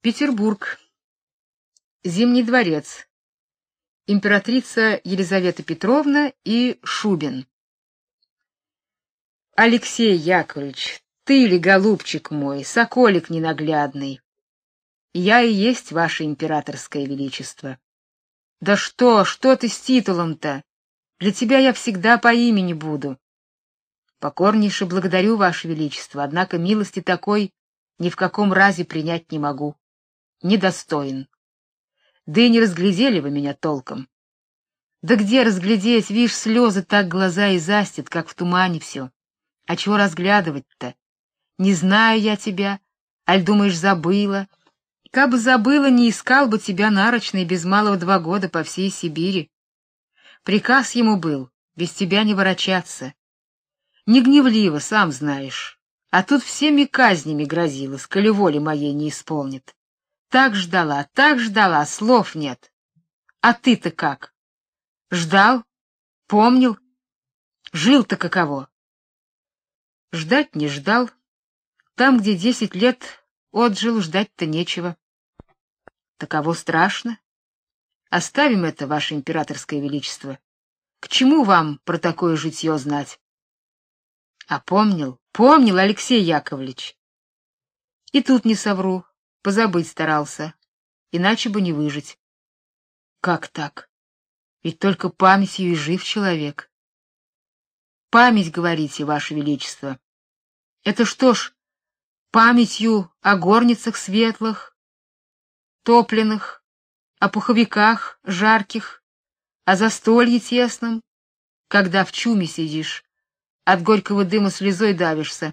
Петербург. Зимний дворец. Императрица Елизавета Петровна и Шубин. Алексей Яковлевич, ты ли, голубчик мой, соколик ненаглядный? Я и есть ваше императорское величество. Да что, что ты с титулом-то? Для тебя я всегда по имени буду. Покорнейше благодарю ваше величество, однако милости такой ни в каком разе принять не могу. Недостоин. Да и не разглядели вы меня толком. Да где разглядеть, видишь, слезы так глаза и застит, как в тумане все. А чего разглядывать-то? Не знаю я тебя, аль думаешь, забыла? Кабы забыла, не искал бы тебя нарочно и без малого два года по всей Сибири. Приказ ему был без тебя не ворочаться. Не гневливо, сам знаешь. А тут всеми казнями грозила, коли воли моей не исполнит. Так ждала, так ждала, слов нет. А ты-то как? Ждал? Помнил? Жил-то каково? Ждать не ждал. Там, где десять лет отжил, ждать-то нечего. Таково страшно. Оставим это, ваше императорское величество. К чему вам про такое житье знать? А помнил, помнил Алексей Яковлевич. И тут не совру, позабыть старался, иначе бы не выжить. Как так? Ведь только памятью и жив человек. Память, говорите, ваше величество. Это что ж, памятью о горницах светлых, топленых, о пуховиках жарких, о застолье тесном, когда в чуме сидишь, от горького дыма слезой давишься.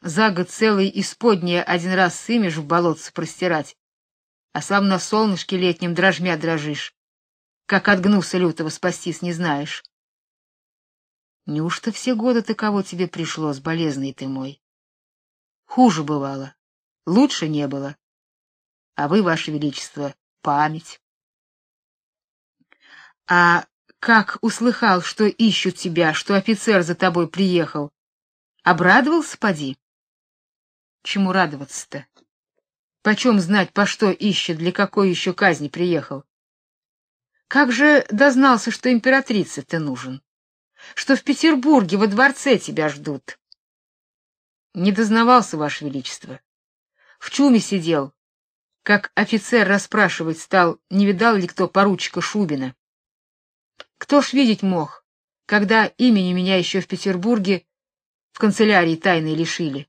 За год целый исподнее один раз сымешь в болотце простирать, а сам на солнышке летнем дрожмя дрожишь, как от гнуса лютого спастись не знаешь. Неужто все годы таково тебе пришлось, болезный ты мой? Хуже бывало, лучше не было. А вы, ваше величество, память. А как услыхал, что ищут тебя, что офицер за тобой приехал. Обрадовался, поди? Чему радоваться-то? Почем знать, по что ищет, для какой еще казни приехал? Как же дознался, что императрице ты нужен? Что в Петербурге во дворце тебя ждут? Не дознавался, ваше величество. В чуме сидел, как офицер расспрашивать стал, не видал ли кто поручика Шубина. Кто ж видеть мог, когда имени меня еще в Петербурге в канцелярии тайной лишили?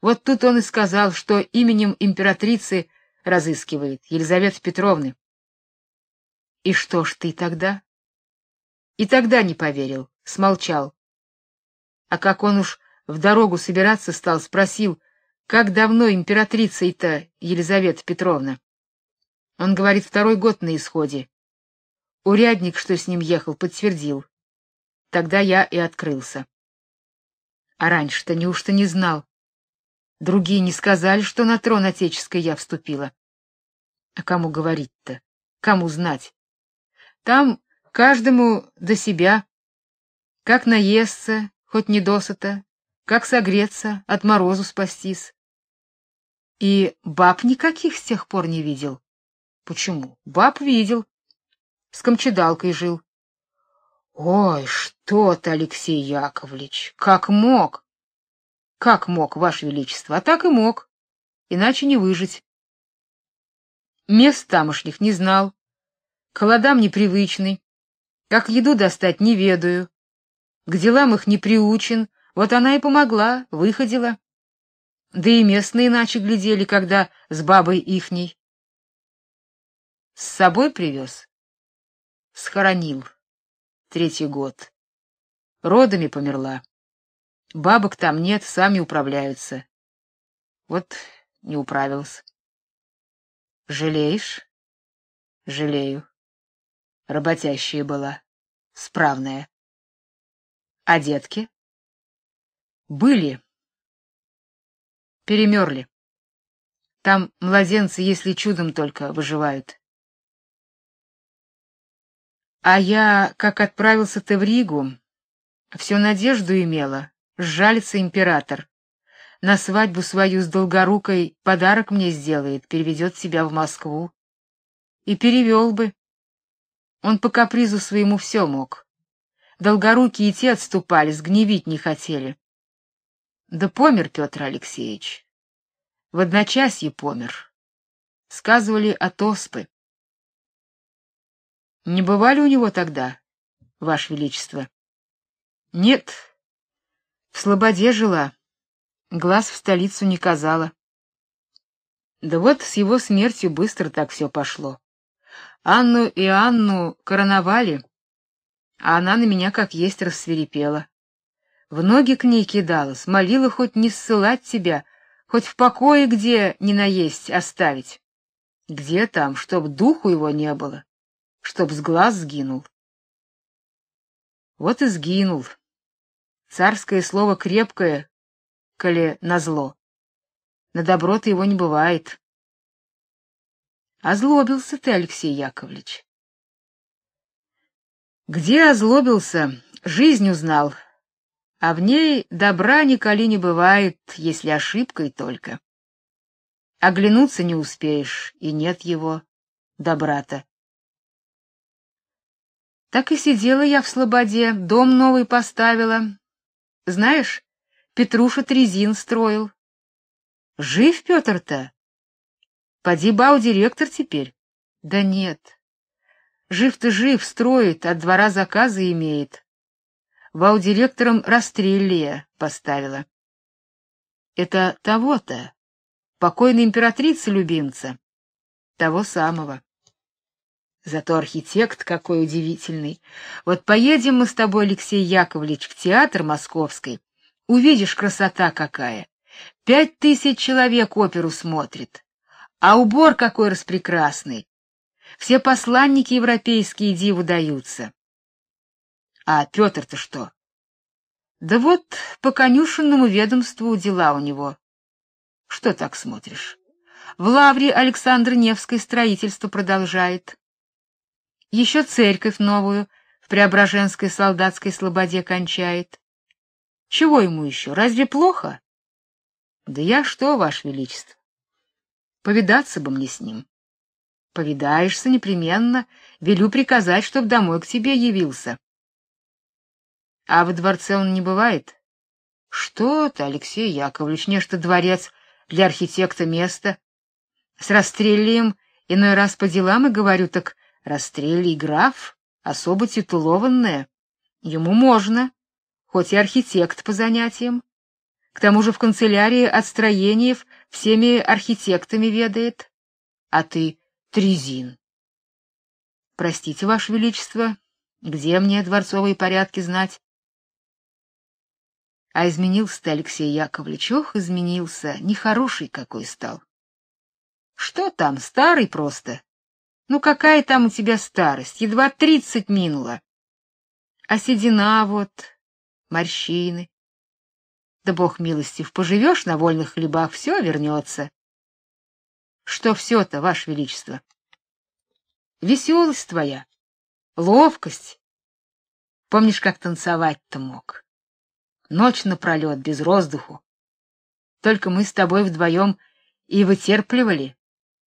Вот тут он и сказал, что именем императрицы разыскивает Елизаветы Петровны. И что ж ты тогда? И тогда не поверил, смолчал. А как он уж в дорогу собираться стал, спросил, как давно императрицей-то Елизавета Петровна. Он говорит, второй год на исходе. Урядник, что с ним ехал, подтвердил. Тогда я и открылся. А раньше-то неужто не знал? Другие не сказали, что на трон отеческой я вступила. А кому говорить-то? Кому знать? Там каждому до себя. Как наесться, хоть не досыта, как согреться, от морозу спастись. И баб никаких с тех пор не видел. Почему? Баб видел, с Камчедалкой жил. Ой, что ты, Алексей Яковлевич, как мог? Как мог, ваше величество? А так и мог. Иначе не выжить. Мест тамошних не знал. К холодам непривычный. Как еду достать не ведаю. К делам их не приучен. Вот она и помогла, выходила. Да и местные иначе глядели, когда с бабой ихней. С собой привез? Схоронил. Третий год. Родами померла. Бабок там нет, сами управляются. Вот не управился. Жалеешь? Жалею. Работящая была, справная. А детки? Были. Перемерли. Там младенцы, если чудом только, выживают. А я, как отправился ты в Ригу, всю надежду имела, сжалится император. на свадьбу свою с Долгорукой подарок мне сделает, переведет себя в Москву. И перевел бы. Он по капризу своему все мог. Долгорукие и те отступали, сгневить не хотели. Да помер Петр Алексеевич. В одночасье помер. Сказывали от оспы. Не бывали у него тогда, ваше величество? Нет. В Слободе жила. Глаз в столицу не казала. Да вот с его смертью быстро так все пошло. Анну и Анну короновали, а она на меня как есть рассверепела. В ноги к ней кидалась, молила хоть не ссылать тебя, хоть в покое где не наесть оставить. Где там, чтоб духу его не было, чтоб с глаз сгинул. Вот и сгинул. Царское слово крепкое, коли назло. На добро-то его не бывает. Озлобился ты, Алексей Яковлевич. Где озлобился, жизнь узнал, а в ней добра николи не бывает, если ошибкой только. Оглянуться не успеешь, и нет его, добра-то. Так и сидела я в слободе, дом новый поставила. Знаешь, Петруша Трезин строил. Жив Петр-то? Поди бау директор теперь. Да нет. Жив-то жив, строит, от двора заказы имеет. Бау директором расстрелия поставила. Это того-то, покойной императрицы любимца, того самого. Зато архитект какой удивительный. Вот поедем мы с тобой, Алексей Яковлевич, в театр Московский. Увидишь, красота какая. Пять тысяч человек оперу смотрит. А убор какой распрекрасный. Все посланники европейские диву даются. А Петр-то что? Да вот по конюшенному ведомству дела у него. Что так смотришь? В Лавре Александр Невской строительство продолжает. Еще церковь новую в Преображенской солдатской слободе кончает. Чего ему еще? Разве плохо? Да я что, ваше величество? Повидаться бы мне с ним. Повидаешься непременно, велю приказать, чтоб домой к тебе явился. А во дворце он не бывает? Что ты, Алексей Яковлевич, нечто дворец для архитекта место. С расстрелием иной раз по делам и говорю, так расстрелий граф, особо титулованное. Ему можно, хоть и архитект по занятиям. К тому же в канцелярии от строениев всеми архитектами ведает. А ты Трезин. Простите, ваше величество, где мне дворцовые порядки знать? А изменился-то Алексей Яковлевич, ох, изменился, нехороший какой стал. Что там, старый просто. Ну какая там у тебя старость, едва тридцать минула. А седина вот, морщины. Да бог милостив, поживешь на вольных хлебах, все вернется. Что все-то, ваше величество? Веселость твоя, ловкость. Помнишь, как танцевать-то мог? Ночь напролет, без воздуху. Только мы с тобой вдвоем и вытерпливали.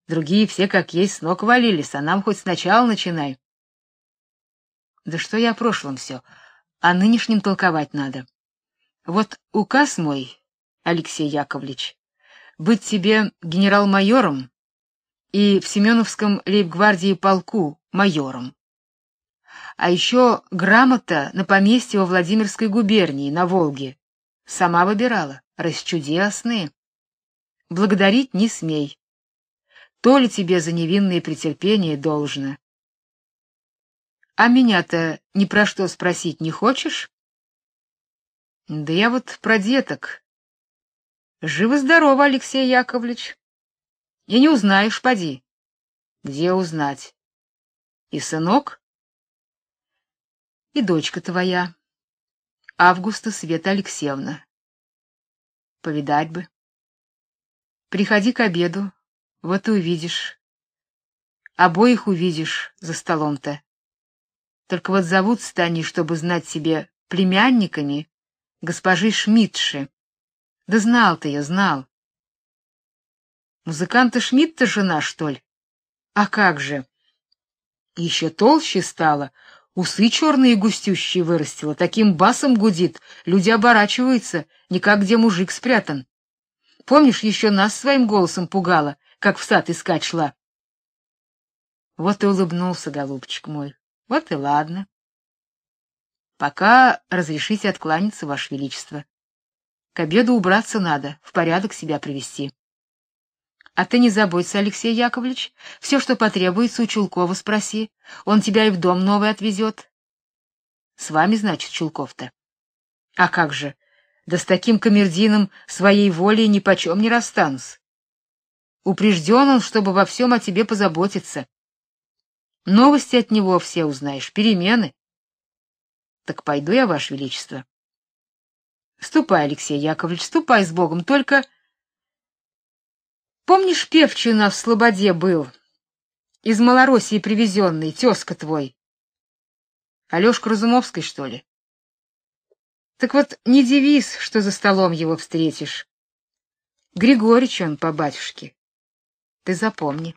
Другие все как есть с ног валились, а нам хоть сначала начинай. Да что я о прошлом все, о нынешнем толковать надо. Вот указ мой, Алексей Яковлевич, быть тебе генерал-майором и в Семеновском лейб-гвардии полку майором. А еще грамота на поместье во Владимирской губернии на Волге. Сама выбирала, расчудесные. Благодарить не смей. То ли тебе за невинные претерпения должно. А меня-то ни про что спросить не хочешь? Да я вот про деток. Живо-здорово, Алексей Яковлевич. И не узнаешь, поди. Где узнать? И сынок? И дочка твоя. Августа Света Алексеевна. Повидать бы. Приходи к обеду, вот увидишь. Обоих увидишь за столом-то. Только вот зовут они, чтобы знать себе племянниками госпожи Шмидтши, Да знал ты ее, знал. Музыканта Шмидта жена, что ли? А как же? Еще толще стала, усы черные густющие вырастила, таким басом гудит, люди оборачиваются, никак где мужик спрятан. Помнишь, еще нас своим голосом пугала, как в сад искать шла? Вот и улыбнулся голубчик мой. Вот и ладно. Пока разрешите откланяться, ваше величество. К обеду убраться надо, в порядок себя привести. А ты не заботься, Алексей Яковлевич, все, что потребуется, у Чулкова спроси. Он тебя и в дом новый отвезет. С вами, значит, Чулков-то. А как же? Да с таким камердином своей волей ни почем не расстанусь. Упрежден он, чтобы во всем о тебе позаботиться. Новости от него все узнаешь, перемены. Так пойду я, ваше величество. Ступай, Алексей Яковлевич, ступай с Богом, только Помнишь, певчий у нас в Слободе был? Из Малороссии привезенный, тезка твой. Алёшка Разумовской, что ли? Так вот, не девиз, что за столом его встретишь. Григорич он по батюшке. Ты запомни.